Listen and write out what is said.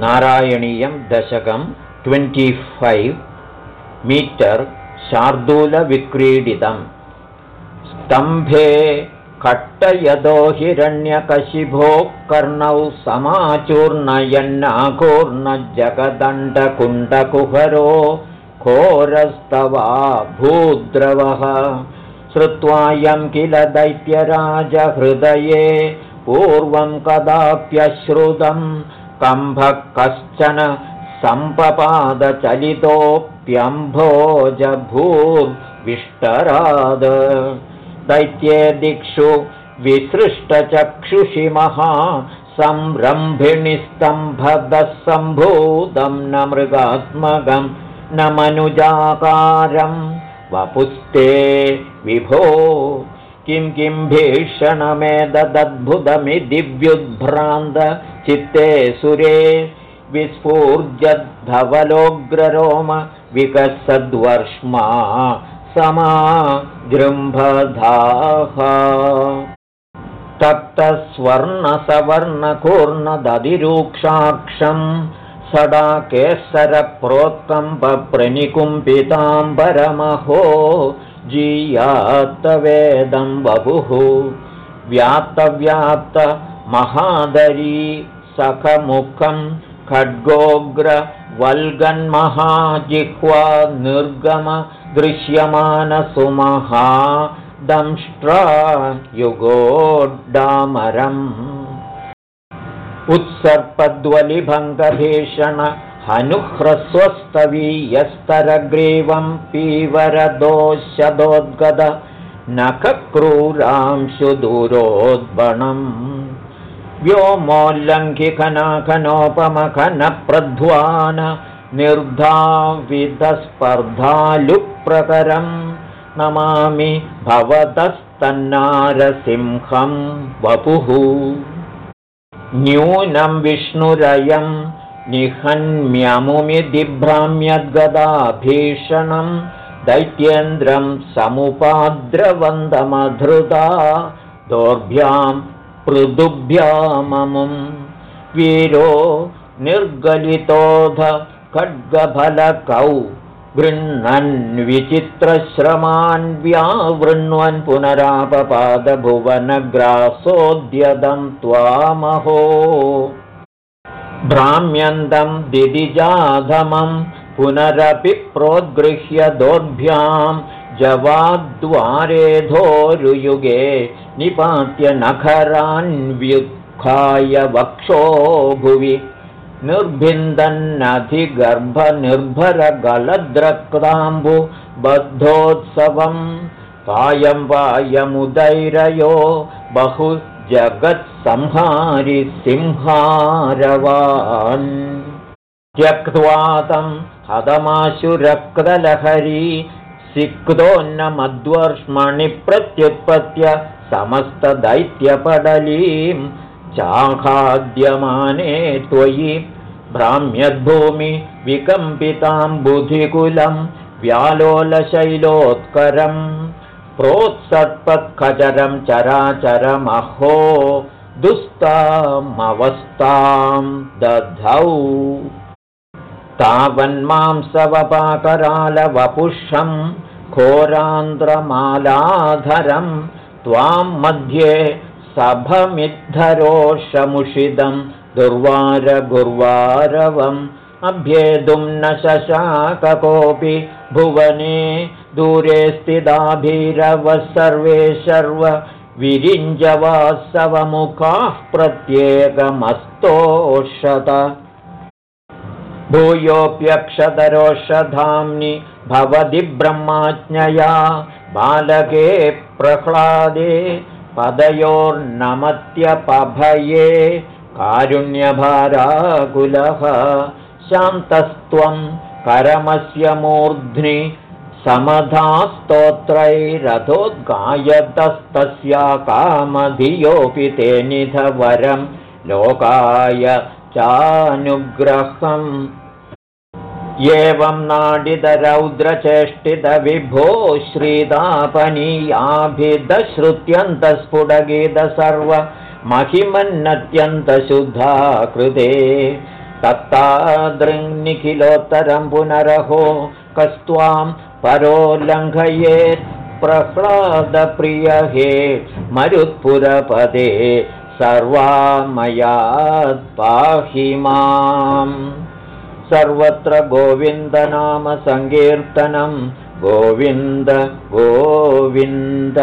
नारायणीयं दशकं twenty-five metre शार्दूलविक्रीडितम्। स्तम्भे कट्टयदो हिरण्यकशिभो कर्णौ समाचूर्णयन्नाकूर्णजगदण्डकुण्डकुहरो घोरस्तवा भूद्रवः श्रुत्वायं किल दैत्यराजहृदये पूर्वं कदाप्यश्रुतं कम्भः कश्चन सम्पपादचलितोऽप्यम्भोजभूर्विष्टराद दैत्ये दिक्षु विसृष्टचक्षुषिमः संरम्भिणिस्तम्भदः सम्भूतं न मृगात्मकं न मनुजाकारं। वपुस्ते विभो किं किं भीषणमेदद्भुतमिदिव्युद्भ्रान्त चित्ते सुरे विस्फूर्जद्धवलोग्ररोम विकसद्वर्ष्मा समा जृम्भधाः तप्तस्वर्णसवर्णकूर्णदधिरूक्षाक्षम् सडाकेसरप्रोत्कम्पप्रनिकुम्पिताम्बरमहो जीयात्तवेदं बभुः व्याप्तव्याप्तमहादरी सखमुखं खड्गोग्रवल्गन्महाजिह्वा निर्गम दृश्यमानसुमहा दंष्ट्रायुगोड्डामरम् उत्सर्पद्वलिभङ्गभीषण हनुह्रस्वस्तवीयस्तरग्रीवं पीवरदोशदोद्गद नखक्रूरांशुदूरोद्बणम् व्योमोल्लङ्घिखनाखनोपमखनप्रध्वान निर्धाविदस्पर्धालुप्रकरं नमामि भवतस्तन्नारसिंहं वपुः न्यूनं विष्णुरयं निहन्म्यमुमिदिभ्राम्यद्गदाभीषणं दैत्येन्द्रं समुपाद्रवन्दमधृता दोर्भ्यां पृदुभ्याममुं वीरो निर्गलितोध खड्गफलकौ गृह्णन् व्यावृण्वन् पुनरापपादभुवनग्रासोद्यतं त्वामहो भ्राम्यन्तं दिदिजाधमं पुनरपि प्रोद्गृह्य दोर्भ्यां जवाद्वारेधोरुयुगे निपात्य नखरान्व्युत्खाय वक्षो भुवि। निर्भिन्दन्नधिगर्भनिर्भरगलद्रक्ताम्बु बद्धोत्सवं पायं वायमुदैरयो बहु जगत्संहारि सिंहारवान् त्यक्त्वा तं हदमाशुरक्तलहरी सिक्तोन्नमद्वर्ष्मणि प्रत्युत्पत्य समस्तदैत्यपडलीं चाखाद्यमाने त्वयि भ्राम्यद्भूमि विकम्पितां बुधिकुलं व्यालोलशैलोत्करं प्रोत्सत्पत्खचरं चराचरमहो दुस्तामवस्थां दधौ। तावन्मांसवपाकरालवपुषं घोरान्द्रमालाधरं त्वां मध्ये सभमिद्धरोषमुषिदं दुर्वारगुर्वारवम् अभ्येतुं न शशाककोऽपि भुवने दूरे स्थिताभिरवः सर्वे शर्व विरिञ्जवासवमुखाः प्रत्येकमस्तोषत। भूयोऽप्यक्षतरोषधाम्नि भवति ब्रह्माज्ञया बालके प्रह्लादे पदयोर्नमत्यपभये कारुण्यभाराकुलः शान्तस्त्वं करमस्य मूर्ध्नि समधास्तोत्रैरथोद्गायतस्तस्या कामधियोऽपि ते निधवरं लोकाय चानुग्रहम्। एवं नाडितरौद्रचेष्टितविभो श्रीतापनीयाभिदश्रुत्यन्तस्फुटगीत सर्वमहिमन्नत्यन्तशुद्धा कृते। तत्तादृङ्निखिलोत्तरं पुनरहो कस्त्वां परोल्लङ्घयेत् प्रह्लादप्रिय हे मरुत्पुरपदे सर्वामयात् पाहि माम्। सर्वत्र गोविन्दनामसङ्कीर्तनं गोविन्द गोविन्द